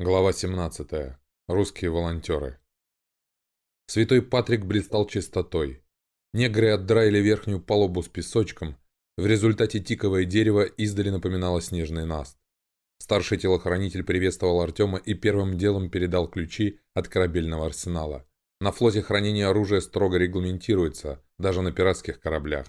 Глава 17. Русские волонтеры. Святой Патрик блистал чистотой. Негры отдраили верхнюю палубу с песочком. В результате тиковое дерево издали напоминало снежный наст. Старший телохранитель приветствовал Артема и первым делом передал ключи от корабельного арсенала. На флоте хранение оружия строго регламентируется, даже на пиратских кораблях.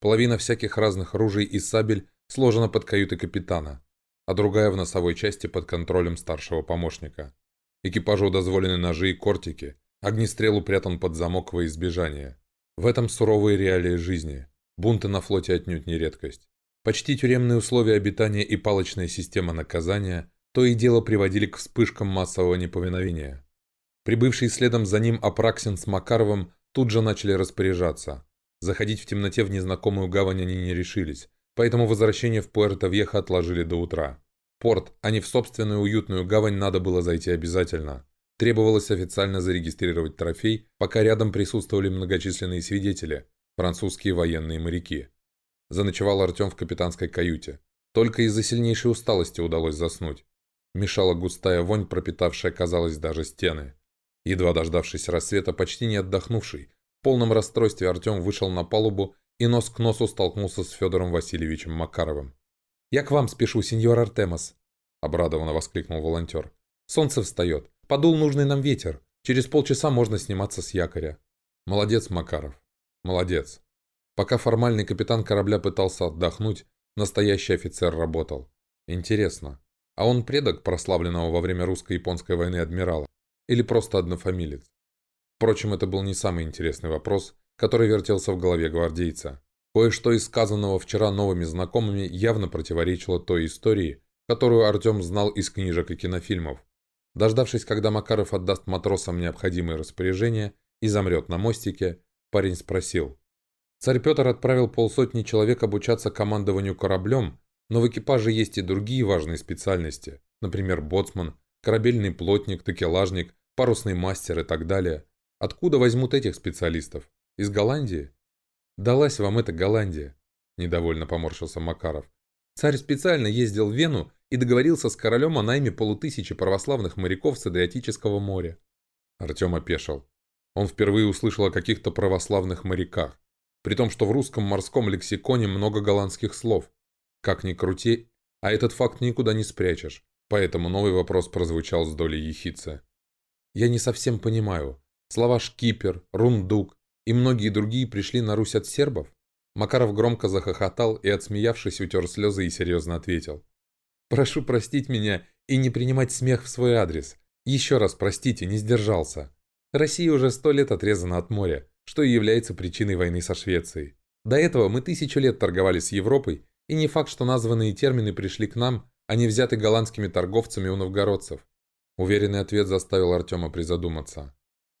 Половина всяких разных ружей и сабель сложена под каюты капитана а другая в носовой части под контролем старшего помощника. Экипажу дозволены ножи и кортики, огнестрел упрятан под замок во избежание. В этом суровые реалии жизни. Бунты на флоте отнюдь не редкость. Почти тюремные условия обитания и палочная система наказания то и дело приводили к вспышкам массового неповиновения. Прибывшие следом за ним Апраксин с Макаровым тут же начали распоряжаться. Заходить в темноте в незнакомую гавань они не решились, поэтому возвращение в Пуэрто-Вьехо отложили до утра. Порт, а не в собственную уютную гавань надо было зайти обязательно. Требовалось официально зарегистрировать трофей, пока рядом присутствовали многочисленные свидетели, французские военные моряки. Заночевал Артем в капитанской каюте. Только из-за сильнейшей усталости удалось заснуть. Мешала густая вонь, пропитавшая, казалось, даже стены. Едва дождавшись рассвета, почти не отдохнувший, в полном расстройстве Артем вышел на палубу и нос к носу столкнулся с Федором Васильевичем Макаровым. «Я к вам спешу, сеньор Артемос», — обрадованно воскликнул волонтер. «Солнце встает. Подул нужный нам ветер. Через полчаса можно сниматься с якоря». «Молодец, Макаров. Молодец». Пока формальный капитан корабля пытался отдохнуть, настоящий офицер работал. Интересно, а он предок прославленного во время русско-японской войны адмирала? Или просто однофамилец? Впрочем, это был не самый интересный вопрос, который вертелся в голове гвардейца. Кое-что из сказанного вчера новыми знакомыми явно противоречило той истории, которую Артем знал из книжек и кинофильмов. Дождавшись, когда Макаров отдаст матросам необходимые распоряжения и замрет на мостике, парень спросил. Царь Петр отправил полсотни человек обучаться командованию кораблем, но в экипаже есть и другие важные специальности, например, боцман, корабельный плотник, такелажник, парусный мастер и так далее. Откуда возьмут этих специалистов? Из Голландии? Далась вам эта Голландия, недовольно поморщился Макаров. Царь специально ездил в Вену и договорился с королем о найме полутысячи православных моряков с Адриатического моря. Артем опешил. Он впервые услышал о каких-то православных моряках. При том, что в русском морском лексиконе много голландских слов. Как ни крути, а этот факт никуда не спрячешь. Поэтому новый вопрос прозвучал с долей ехидцы. «Я не совсем понимаю. Слова «шкипер», «рундук», и многие другие пришли на Русь от сербов? Макаров громко захохотал и, отсмеявшись, утер слезы и серьезно ответил. «Прошу простить меня и не принимать смех в свой адрес. Еще раз простите, не сдержался. Россия уже сто лет отрезана от моря, что и является причиной войны со Швецией. До этого мы тысячу лет торговали с Европой, и не факт, что названные термины пришли к нам, а не взяты голландскими торговцами у новгородцев». Уверенный ответ заставил Артема призадуматься.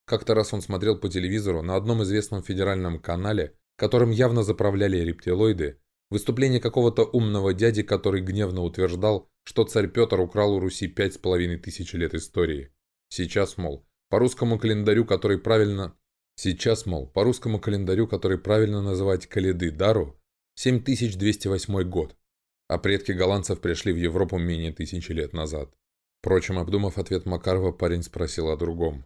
Как-то раз он смотрел по телевизору на одном известном федеральном канале, которым явно заправляли рептилоиды, выступление какого-то умного дяди, который гневно утверждал, что царь Петр украл у Руси пять с половиной тысяч лет истории. Сейчас, мол, по русскому календарю, который правильно... Сейчас, мол, по русскому календарю, который правильно называть Каледы Дару, 7208 год, а предки голландцев пришли в Европу менее тысячи лет назад. Впрочем, обдумав ответ Макарова, парень спросил о другом.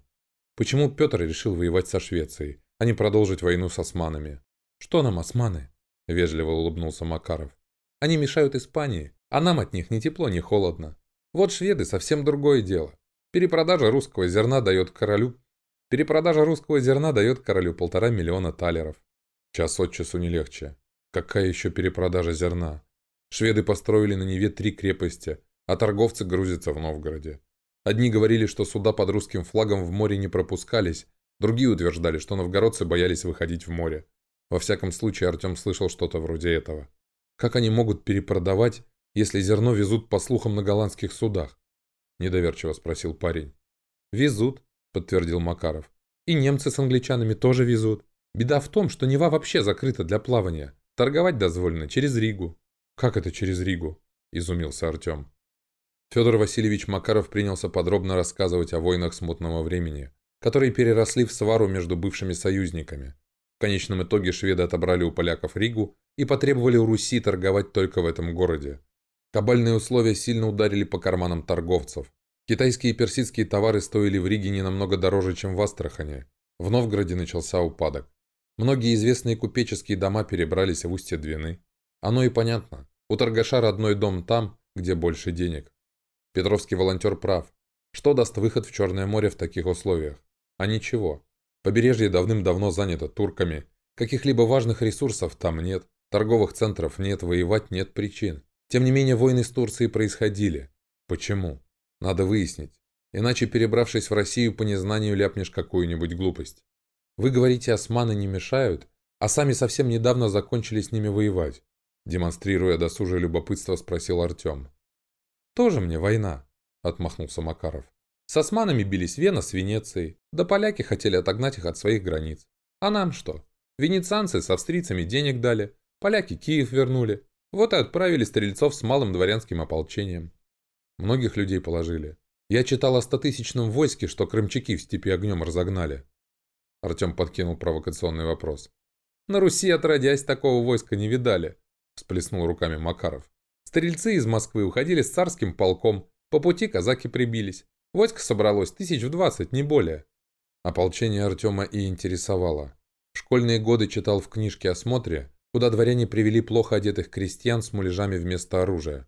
Почему Петр решил воевать со Швецией, а не продолжить войну с османами? «Что нам османы?» – вежливо улыбнулся Макаров. «Они мешают Испании, а нам от них ни тепло, ни холодно. Вот шведы – совсем другое дело. Перепродажа русского зерна дает королю... Перепродажа русского зерна дает королю полтора миллиона талеров. Час от часу не легче. Какая еще перепродажа зерна? Шведы построили на Неве три крепости, а торговцы грузятся в Новгороде. Одни говорили, что суда под русским флагом в море не пропускались, другие утверждали, что новгородцы боялись выходить в море. Во всяком случае, Артем слышал что-то вроде этого. Как они могут перепродавать, если зерно везут, по слухам, на голландских судах? Недоверчиво спросил парень. Везут, подтвердил Макаров. И немцы с англичанами тоже везут. Беда в том, что Нева вообще закрыта для плавания. Торговать дозволено через Ригу. Как это через Ригу? Изумился Артем. Федор Васильевич Макаров принялся подробно рассказывать о войнах смутного времени, которые переросли в свару между бывшими союзниками. В конечном итоге шведы отобрали у поляков Ригу и потребовали у Руси торговать только в этом городе. Кабальные условия сильно ударили по карманам торговцев. Китайские и персидские товары стоили в Риге не намного дороже, чем в Астрахане. В Новгороде начался упадок. Многие известные купеческие дома перебрались в устье Двины. Оно и понятно. У торгаша родной дом там, где больше денег. Петровский волонтер прав. Что даст выход в Черное море в таких условиях? А ничего. Побережье давным-давно занято турками. Каких-либо важных ресурсов там нет. Торговых центров нет, воевать нет причин. Тем не менее, войны с Турцией происходили. Почему? Надо выяснить. Иначе, перебравшись в Россию, по незнанию ляпнешь какую-нибудь глупость. Вы говорите, османы не мешают, а сами совсем недавно закончили с ними воевать. Демонстрируя досужее любопытство, спросил Артем. «Тоже мне война», — отмахнулся Макаров. «С османами бились Вена с Венецией, да поляки хотели отогнать их от своих границ. А нам что? Венецианцы с австрийцами денег дали, поляки Киев вернули, вот и отправили стрельцов с малым дворянским ополчением. Многих людей положили. Я читал о стотысячном войске, что крымчаки в степи огнем разогнали. Артем подкинул провокационный вопрос. На Руси, отродясь, такого войска не видали, всплеснул руками Макаров. Стрельцы из Москвы уходили с царским полком, по пути казаки прибились. Войско собралось тысяч в двадцать, не более. Ополчение Артема и интересовало. В школьные годы читал в книжке о смотре, куда дворяне привели плохо одетых крестьян с муляжами вместо оружия.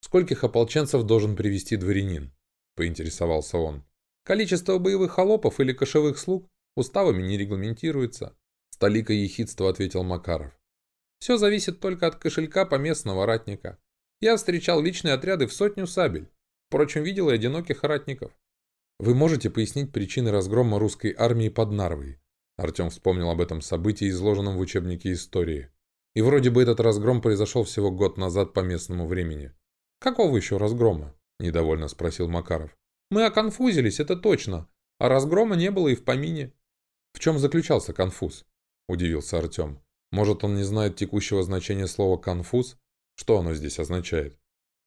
«Скольких ополченцев должен привести дворянин?» – поинтересовался он. «Количество боевых холопов или кошевых слуг уставами не регламентируется», – столика ехидства ответил Макаров. «Все зависит только от кошелька поместного ратника. Я встречал личные отряды в сотню сабель. Впрочем, видел и одиноких ратников. Вы можете пояснить причины разгрома русской армии под Нарвой?» Артем вспомнил об этом событии, изложенном в учебнике истории. И вроде бы этот разгром произошел всего год назад по местному времени. «Какого еще разгрома?» – недовольно спросил Макаров. «Мы оконфузились, это точно. А разгрома не было и в помине». «В чем заключался конфуз?» – удивился Артем. «Может, он не знает текущего значения слова «конфуз»? Что оно здесь означает?»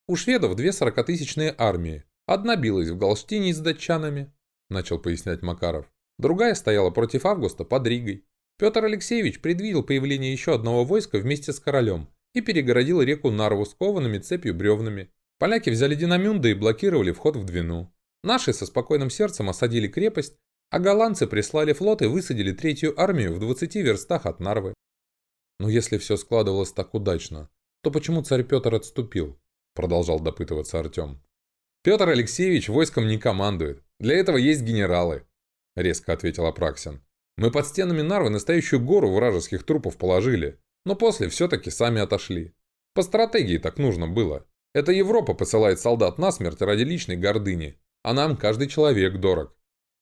«У шведов две сорокатысячные армии. Одна билась в Галштине с датчанами», – начал пояснять Макаров. «Другая стояла против Августа под Ригой. Петр Алексеевич предвидел появление еще одного войска вместе с королем и перегородил реку Нарву скованными цепью бревнами. Поляки взяли Динамюнда и блокировали вход в Двину. Наши со спокойным сердцем осадили крепость, а голландцы прислали флот и высадили третью армию в 20 верстах от Нарвы. Но если все складывалось так удачно, то почему царь Петр отступил? Продолжал допытываться Артем. Петр Алексеевич войском не командует. Для этого есть генералы, резко ответил Апраксин. Мы под стенами Нарвы настоящую гору вражеских трупов положили, но после все-таки сами отошли. По стратегии так нужно было. Это Европа посылает солдат на смерть ради личной гордыни, а нам каждый человек дорог.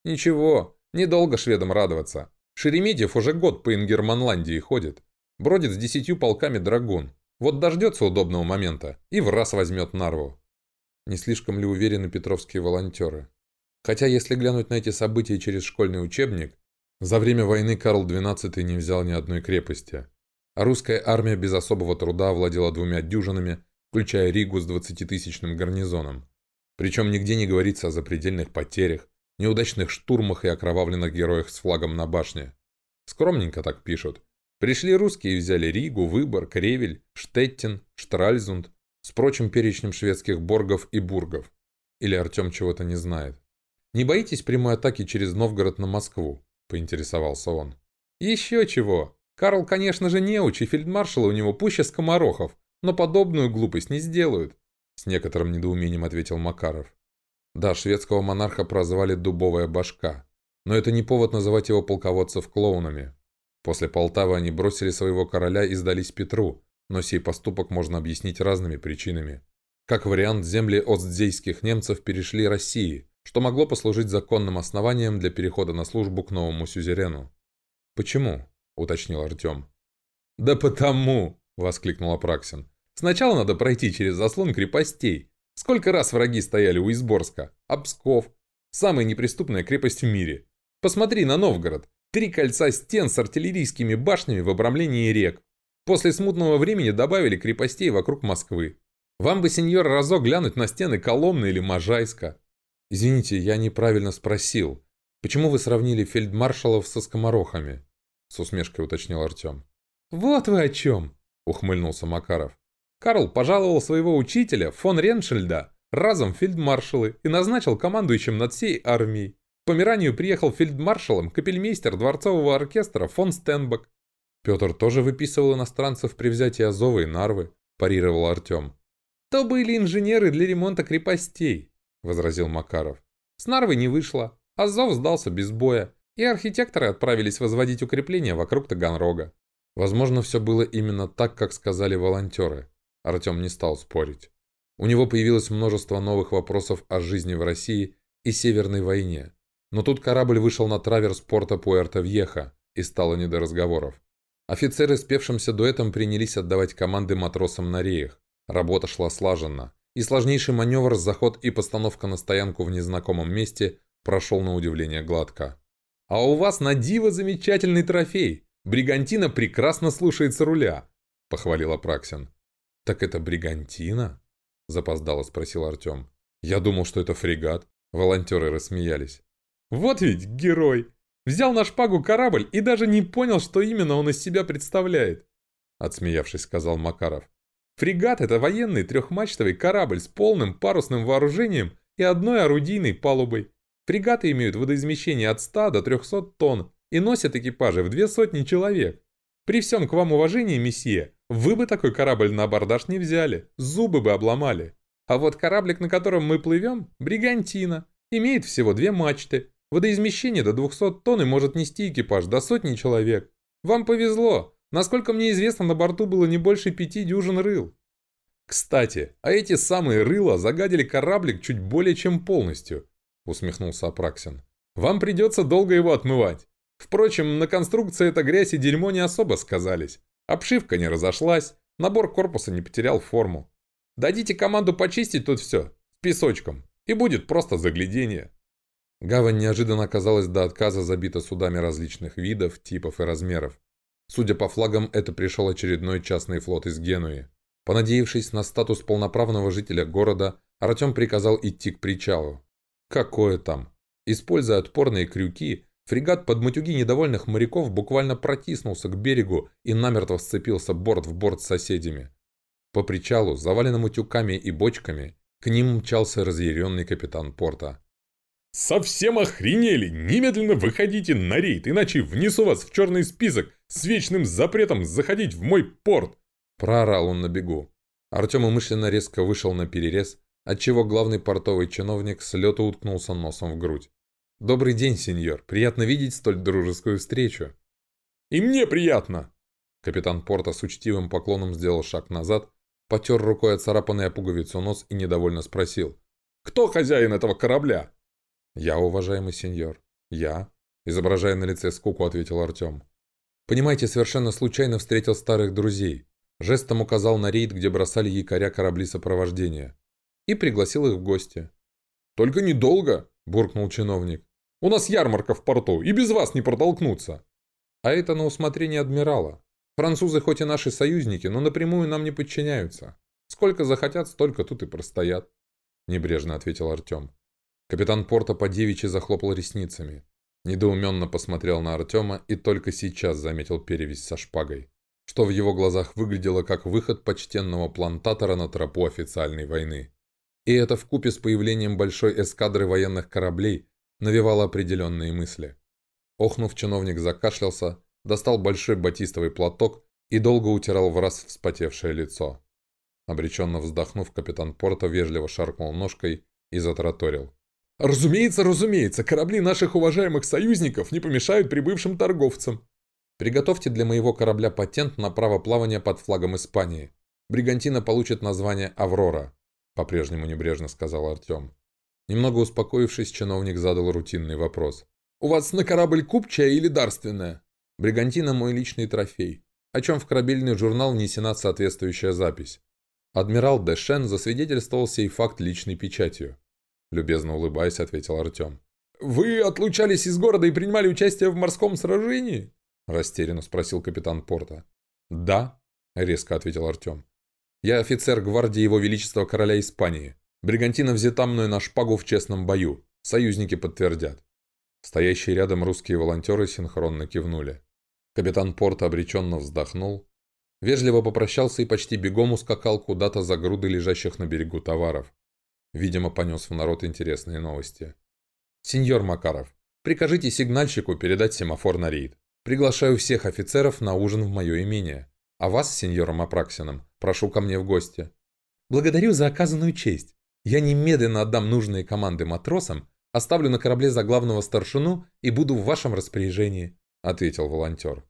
Ничего, недолго шведам радоваться. Шереметьев уже год по Ингерманландии ходит. Бродит с десятью полками драгун. Вот дождется удобного момента и в раз возьмет Нарву. Не слишком ли уверены петровские волонтеры? Хотя, если глянуть на эти события через школьный учебник, за время войны Карл XII не взял ни одной крепости, а русская армия без особого труда овладела двумя дюжинами, включая Ригу с 20-тысячным гарнизоном. Причем нигде не говорится о запредельных потерях, неудачных штурмах и окровавленных героях с флагом на башне. Скромненько так пишут. Пришли русские и взяли Ригу, Выборг, Ревель, Штеттин, Штральзунд с прочим перечнем шведских боргов и бургов. Или Артем чего-то не знает. Не боитесь прямой атаки через Новгород на Москву? – поинтересовался он. «Еще чего! Карл, конечно же, неуч, и фельдмаршала у него пуще скоморохов, но подобную глупость не сделают», – с некоторым недоумением ответил Макаров. Да, шведского монарха прозвали «дубовая башка», но это не повод называть его полководцев клоунами. После Полтавы они бросили своего короля и сдались Петру, но сей поступок можно объяснить разными причинами. Как вариант, земли остзейских немцев перешли России, что могло послужить законным основанием для перехода на службу к новому сюзерену. «Почему?» – уточнил Артем. «Да потому!» – воскликнул Апраксин. «Сначала надо пройти через заслон крепостей. Сколько раз враги стояли у Изборска, а Псков – самая неприступная крепость в мире. Посмотри на Новгород. Три кольца стен с артиллерийскими башнями в обрамлении рек. После смутного времени добавили крепостей вокруг Москвы. Вам бы, сеньор, разок глянуть на стены Коломны или Можайска. «Извините, я неправильно спросил. Почему вы сравнили фельдмаршалов со скоморохами?» С усмешкой уточнил Артем. «Вот вы о чем!» – ухмыльнулся Макаров. «Карл пожаловал своего учителя, фон Реншельда, разом фельдмаршалы и назначил командующим над всей армией. Померанию приехал фельдмаршалом капельмейстер дворцового оркестра фон Стенбок. Петр тоже выписывал иностранцев при взятии Азова и Нарвы, парировал Артем. «То были инженеры для ремонта крепостей», — возразил Макаров. «С Нарвы не вышло. Азов сдался без боя, и архитекторы отправились возводить укрепления вокруг Таганрога. Возможно, все было именно так, как сказали волонтеры. Артем не стал спорить. У него появилось множество новых вопросов о жизни в России и Северной войне. Но тут корабль вышел на траверс порта Пуэрто-Вьеха, и стало не до разговоров. Офицеры, спевшимся дуэтом, принялись отдавать команды матросам на реях. Работа шла слаженно, и сложнейший маневр, заход и постановка на стоянку в незнакомом месте прошел на удивление гладко. «А у вас на диво замечательный трофей! Бригантина прекрасно слушается руля!» – похвалил Апраксин. «Так это бригантина?» – запоздало спросил Артем. «Я думал, что это фрегат». Волонтеры рассмеялись. «Вот ведь герой! Взял на шпагу корабль и даже не понял, что именно он из себя представляет!» Отсмеявшись, сказал Макаров. «Фрегат – это военный трехмачтовый корабль с полным парусным вооружением и одной орудийной палубой. Фрегаты имеют водоизмещение от 100 до 300 тонн и носят экипажи в две сотни человек. При всем к вам уважении, месье, вы бы такой корабль на абордаж не взяли, зубы бы обломали. А вот кораблик, на котором мы плывем, бригантина, имеет всего две мачты, водоизмещение до 200 тонн и может нести экипаж до сотни человек. Вам повезло, насколько мне известно, на борту было не больше пяти дюжин рыл. Кстати, а эти самые рыла загадили кораблик чуть более чем полностью –— усмехнулся Апраксин. «Вам придется долго его отмывать. Впрочем, на конструкции эта грязь и дерьмо не особо сказались. Обшивка не разошлась, набор корпуса не потерял форму. Дадите команду почистить тут все, песочком, и будет просто заглядение». Гавань неожиданно оказалась до отказа забита судами различных видов, типов и размеров. Судя по флагам, это пришел очередной частный флот из Генуи. Понадеявшись на статус полноправного жителя города, Артем приказал идти к причалу. Какое там? Используя отпорные крюки, фрегат под матюги недовольных моряков буквально протиснулся к берегу и намертво сцепился борт в борт с соседями. По причалу, заваленному тюками и бочками, к ним мчался разъяренный капитан порта. «Совсем охренели! Немедленно выходите на рейд, иначе внесу вас в черный список с вечным запретом заходить в мой порт!» Проорал он на бегу. Артем умышленно резко вышел на перерез, отчего главный портовый чиновник с лету уткнулся носом в грудь. «Добрый день, сеньор. Приятно видеть столь дружескую встречу». «И мне приятно!» Капитан порта с учтивым поклоном сделал шаг назад, потер рукой оцарапанный о пуговицу нос и недовольно спросил. «Кто хозяин этого корабля?» «Я, уважаемый сеньор. Я», изображая на лице скуку, ответил Артем. «Понимаете, совершенно случайно встретил старых друзей. Жестом указал на рейд, где бросали якоря корабли сопровождения и пригласил их в гости. «Только недолго», – буркнул чиновник. «У нас ярмарка в порту, и без вас не протолкнуться». «А это на усмотрение адмирала. Французы хоть и наши союзники, но напрямую нам не подчиняются. Сколько захотят, столько тут и простоят», – небрежно ответил Артем. Капитан порта по девичьи захлопал ресницами. Недоуменно посмотрел на Артема и только сейчас заметил перевязь со шпагой, что в его глазах выглядело как выход почтенного плантатора на тропу официальной войны. И это вкупе с появлением большой эскадры военных кораблей навевало определенные мысли. Охнув, чиновник закашлялся, достал большой батистовый платок и долго утирал в раз вспотевшее лицо. Обреченно вздохнув, капитан порта вежливо шаркнул ножкой и затраторил. «Разумеется, разумеется, корабли наших уважаемых союзников не помешают прибывшим торговцам. Приготовьте для моего корабля патент на право плавания под флагом Испании. Бригантина получит название «Аврора». — по-прежнему небрежно сказал Артем. Немного успокоившись, чиновник задал рутинный вопрос. «У вас на корабль купчая или дарственная?» «Бригантина – мой личный трофей, о чем в корабельный журнал внесена соответствующая запись. Адмирал Дэшен засвидетельствовал сей факт личной печатью». Любезно улыбаясь, ответил Артем. «Вы отлучались из города и принимали участие в морском сражении?» Растерянно спросил капитан порта. «Да», — резко ответил Артем. Я офицер гвардии Его Величества Короля Испании. Бригантина взята мной на шпагу в честном бою. Союзники подтвердят». Стоящие рядом русские волонтеры синхронно кивнули. Капитан порта обреченно вздохнул, вежливо попрощался и почти бегом ускакал куда-то за груды лежащих на берегу товаров. Видимо, понес в народ интересные новости. «Сеньор Макаров, прикажите сигнальщику передать семафор на рейд. Приглашаю всех офицеров на ужин в мое имение. А вас, сеньором Апраксином, прошу ко мне в гости». «Благодарю за оказанную честь. Я немедленно отдам нужные команды матросам, оставлю на корабле за главного старшину и буду в вашем распоряжении», — ответил волонтер.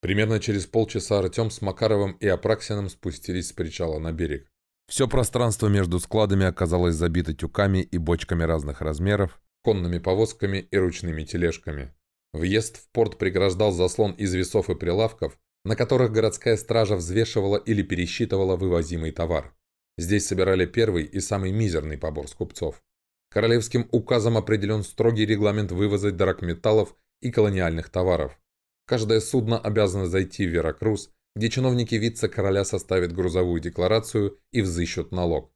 Примерно через полчаса Артем с Макаровым и Апраксиным спустились с причала на берег. Все пространство между складами оказалось забито тюками и бочками разных размеров, конными повозками и ручными тележками. Въезд в порт преграждал заслон из весов и прилавков, на которых городская стража взвешивала или пересчитывала вывозимый товар. Здесь собирали первый и самый мизерный побор с купцов. Королевским указом определен строгий регламент вывоза драгметаллов и колониальных товаров. Каждое судно обязано зайти в Веракрус, где чиновники вице-короля составят грузовую декларацию и взыщут налог.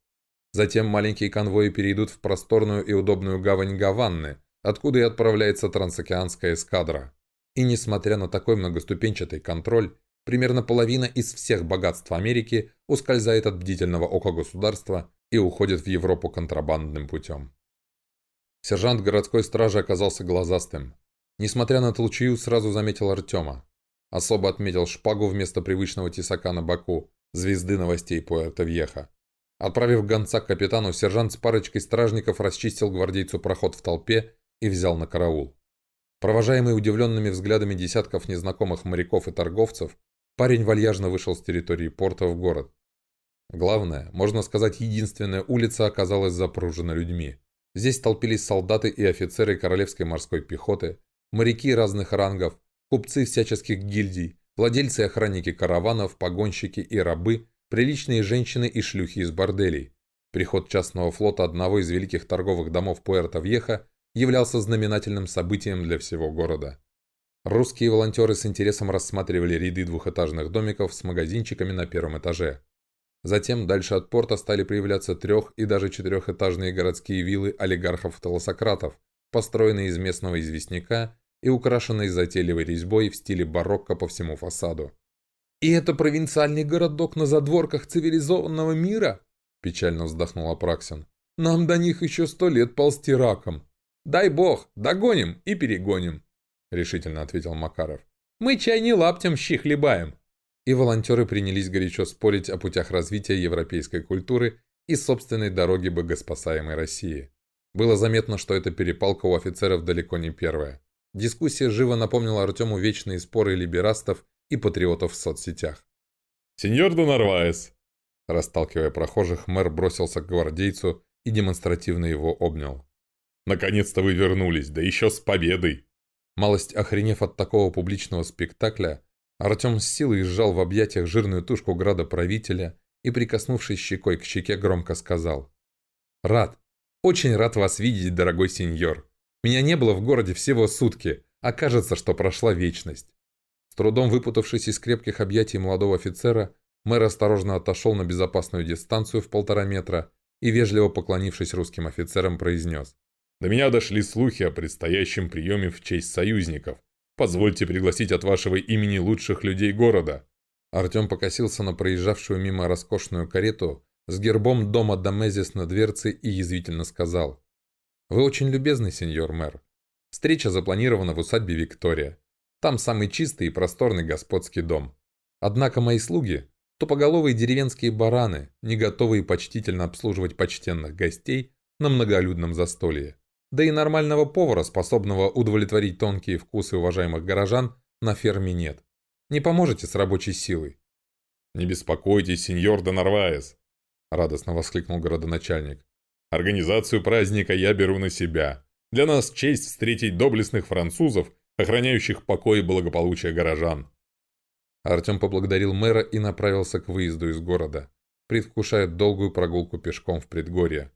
Затем маленькие конвои перейдут в просторную и удобную гавань Гаванны, откуда и отправляется трансокеанская эскадра. И несмотря на такой многоступенчатый контроль, примерно половина из всех богатств Америки ускользает от бдительного ока государства и уходит в Европу контрабандным путем. Сержант городской стражи оказался глазастым. Несмотря на толчую, сразу заметил Артема. Особо отметил шпагу вместо привычного тесака на боку, звезды новостей Пуэрто-Вьеха. Отправив гонца к капитану, сержант с парочкой стражников расчистил гвардейцу проход в толпе и взял на караул. Провожаемый удивленными взглядами десятков незнакомых моряков и торговцев, парень вальяжно вышел с территории порта в город. Главное, можно сказать, единственная улица оказалась запружена людьми. Здесь толпились солдаты и офицеры королевской морской пехоты, моряки разных рангов, купцы всяческих гильдий, владельцы и охранники караванов, погонщики и рабы, приличные женщины и шлюхи из борделей. Приход частного флота одного из великих торговых домов Пуэрто-Вьеха являлся знаменательным событием для всего города. Русские волонтеры с интересом рассматривали ряды двухэтажных домиков с магазинчиками на первом этаже. Затем дальше от порта стали появляться трех- и даже четырехэтажные городские виллы олигархов-толосократов, построенные из местного известняка и украшенной затейливой резьбой в стиле барокко по всему фасаду. «И это провинциальный городок на задворках цивилизованного мира?» – печально вздохнул Апраксин. «Нам до них еще сто лет ползти раком. Дай бог, догоним и перегоним», – решительно ответил Макаров. «Мы чай не лаптем щи хлебаем». И волонтеры принялись горячо спорить о путях развития европейской культуры и собственной дороги богоспасаемой России. Было заметно, что эта перепалка у офицеров далеко не первая. Дискуссия живо напомнила Артему вечные споры либерастов и патриотов в соцсетях. «Сеньор Донарваес!» Расталкивая прохожих, мэр бросился к гвардейцу и демонстративно его обнял. «Наконец-то вы вернулись, да еще с победой!» Малость охренев от такого публичного спектакля, Артем с силой сжал в объятиях жирную тушку градоправителя и, прикоснувшись щекой к щеке, громко сказал. «Рад! Очень рад вас видеть, дорогой сеньор!» Меня не было в городе всего сутки, а кажется, что прошла вечность. С трудом выпутавшись из крепких объятий молодого офицера, мэр осторожно отошел на безопасную дистанцию в полтора метра и, вежливо поклонившись русским офицерам, произнес. «До меня дошли слухи о предстоящем приеме в честь союзников. Позвольте пригласить от вашего имени лучших людей города». Артем покосился на проезжавшую мимо роскошную карету с гербом дома Домезис на дверце и язвительно сказал. «Вы очень любезный, сеньор мэр. Встреча запланирована в усадьбе Виктория. Там самый чистый и просторный господский дом. Однако мои слуги – тупоголовые деревенские бараны, не готовые почтительно обслуживать почтенных гостей на многолюдном застолье. Да и нормального повара, способного удовлетворить тонкие вкусы уважаемых горожан, на ферме нет. Не поможете с рабочей силой?» «Не беспокойтесь, сеньор Донарваес!» – радостно воскликнул городоначальник. Организацию праздника я беру на себя. Для нас честь встретить доблестных французов, охраняющих покой и благополучие горожан. Артем поблагодарил мэра и направился к выезду из города, предвкушая долгую прогулку пешком в предгорье.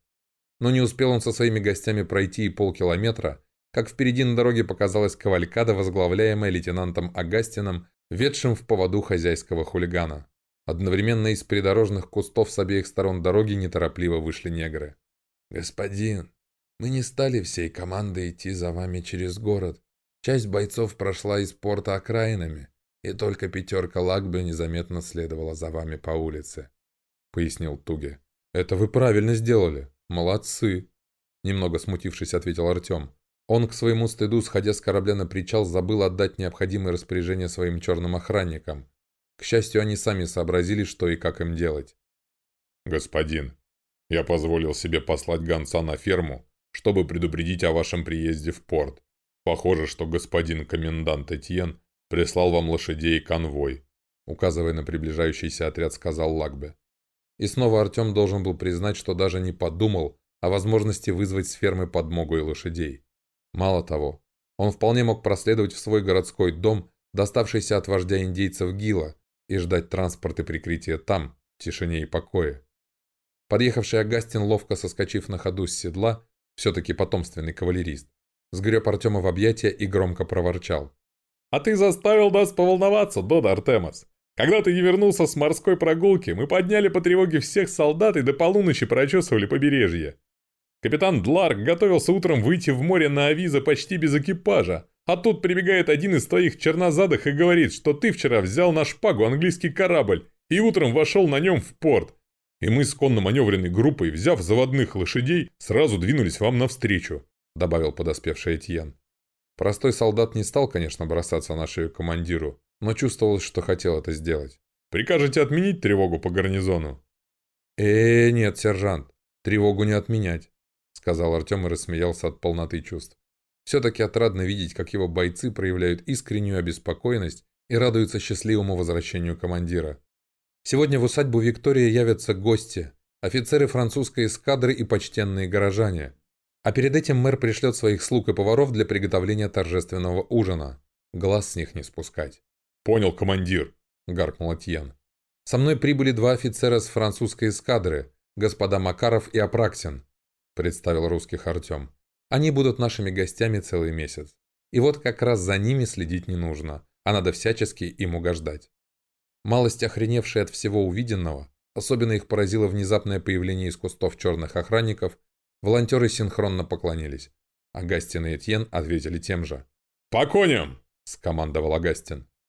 Но не успел он со своими гостями пройти и полкилометра, как впереди на дороге показалась кавалькада, возглавляемая лейтенантом Агастином, ведшим в поводу хозяйского хулигана. Одновременно из придорожных кустов с обеих сторон дороги неторопливо вышли негры. «Господин, мы не стали всей командой идти за вами через город. Часть бойцов прошла из порта окраинами, и только пятерка Лагбе незаметно следовала за вами по улице», — пояснил Туге. «Это вы правильно сделали», молодцы!» Немного смутившись, ответил Артем. Он к своему стыду, сходя с корабля на причал, забыл отдать необходимые распоряжения своим черным охранникам. К счастью, они сами сообразили, что и как им делать. «Господин, я позволил себе послать гонца на ферму, чтобы предупредить о вашем приезде в порт. Похоже, что господин комендант Этьен прислал вам лошадей и конвой», указывая на приближающийся отряд, сказал Лагбе. И снова Артем должен был признать, что даже не подумал о возможности вызвать с фермы подмогу и лошадей. Мало того, он вполне мог проследовать в свой городской дом, доставшийся от вождя индейцев Гила, и ждать транспорт и прикрытия там, в тишине и покое. Подъехавший Агастин, ловко соскочив на ходу с седла, все-таки потомственный кавалерист, сгреб Артема в объятия и громко проворчал. «А ты заставил нас поволноваться, Дода Артемас. Когда ты не вернулся с морской прогулки, мы подняли по тревоге всех солдат и до полуночи прочесывали побережье. Капитан Дларк готовился утром выйти в море на авиза почти без экипажа, а тут прибегает один из твоих чернозадых и говорит, что ты вчера взял на шпагу английский корабль и утром вошел на нем в порт. И мы с конно-маневренной группой, взяв заводных лошадей, сразу двинулись вам навстречу», — добавил подоспевший Этьен. Простой солдат не стал, конечно, бросаться на командиру, но чувствовалось, что хотел это сделать. «Прикажете отменить тревогу по гарнизону?» э, -э нет, сержант, тревогу не отменять сказал Артем и рассмеялся от полноты чувств. Все-таки отрадно видеть, как его бойцы проявляют искреннюю обеспокоенность и радуются счастливому возвращению командира. Сегодня в усадьбу Виктории явятся гости, офицеры французской эскадры и почтенные горожане. А перед этим мэр пришлет своих слуг и поваров для приготовления торжественного ужина. Глаз с них не спускать. «Понял, командир», — гаркнул Атьен. «Со мной прибыли два офицера с французской эскадры, господа Макаров и Апраксин представил русских Артем. «Они будут нашими гостями целый месяц. И вот как раз за ними следить не нужно, а надо всячески им угождать». Малость охреневшая от всего увиденного, особенно их поразило внезапное появление из кустов черных охранников, волонтеры синхронно поклонились. Агастин и Этьен ответили тем же. «По коням!» – скомандовал Агастин.